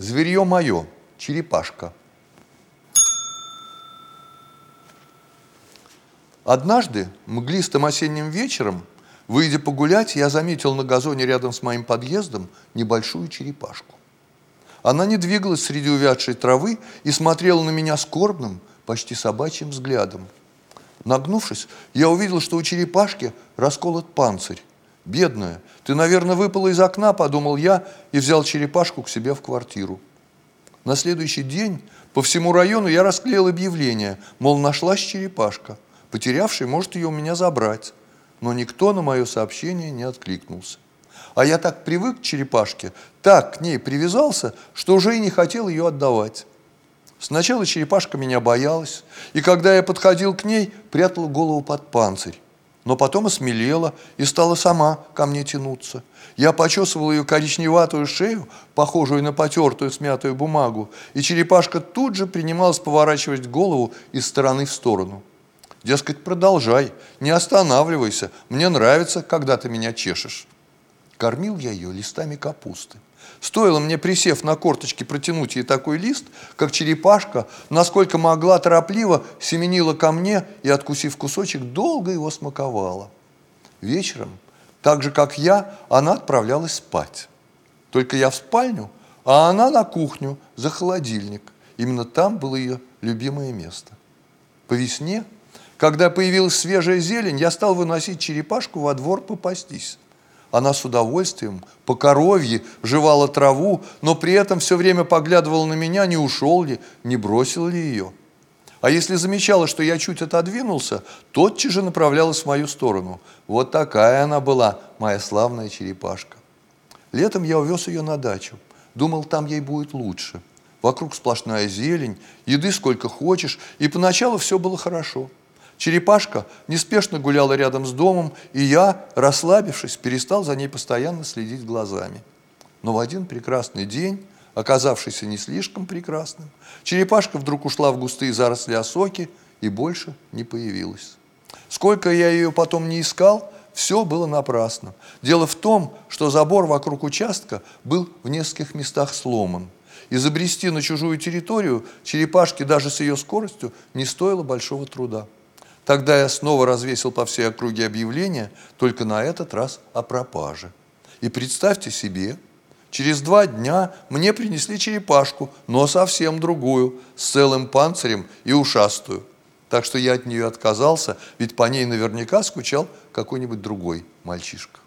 Зверье мое, черепашка. Однажды, мглистым осенним вечером, выйдя погулять, я заметил на газоне рядом с моим подъездом небольшую черепашку. Она не двигалась среди увядшей травы и смотрела на меня скорбным, почти собачьим взглядом. Нагнувшись, я увидел, что у черепашки расколот панцирь. «Бедная, ты, наверное, выпала из окна», – подумал я и взял черепашку к себе в квартиру. На следующий день по всему району я расклеил объявление, мол, нашлась черепашка. Потерявший может ее у меня забрать. Но никто на мое сообщение не откликнулся. А я так привык к черепашке, так к ней привязался, что уже и не хотел ее отдавать. Сначала черепашка меня боялась, и когда я подходил к ней, прятала голову под панцирь. Но потом осмелела и стала сама ко мне тянуться. Я почесывал ее коричневатую шею, похожую на потертую смятую бумагу, и черепашка тут же принималась поворачивать голову из стороны в сторону. Дескать, продолжай, не останавливайся, мне нравится, когда ты меня чешешь. Кормил я ее листами капусты. Стоило мне, присев на корточки, протянуть ей такой лист, как черепашка, насколько могла торопливо, семенила ко мне и, откусив кусочек, долго его смаковала. Вечером, так же, как я, она отправлялась спать. Только я в спальню, а она на кухню, за холодильник. Именно там было ее любимое место. По весне, когда появилась свежая зелень, я стал выносить черепашку во двор попастись. Она с удовольствием, по коровье, жевала траву, но при этом все время поглядывала на меня, не ушел ли, не бросил ли ее. А если замечала, что я чуть отодвинулся, тотчас же направлялась в мою сторону. Вот такая она была, моя славная черепашка. Летом я увез ее на дачу. Думал, там ей будет лучше. Вокруг сплошная зелень, еды сколько хочешь, и поначалу все было хорошо. Черепашка неспешно гуляла рядом с домом, и я, расслабившись, перестал за ней постоянно следить глазами. Но в один прекрасный день, оказавшийся не слишком прекрасным, черепашка вдруг ушла в густые заросли осоки и больше не появилась. Сколько я ее потом не искал, все было напрасно. Дело в том, что забор вокруг участка был в нескольких местах сломан. Изобрести на чужую территорию черепашке даже с ее скоростью не стоило большого труда. Тогда я снова развесил по всей округе объявление, только на этот раз о пропаже. И представьте себе, через два дня мне принесли черепашку, но совсем другую, с целым панцирем и ушастую. Так что я от нее отказался, ведь по ней наверняка скучал какой-нибудь другой мальчишка.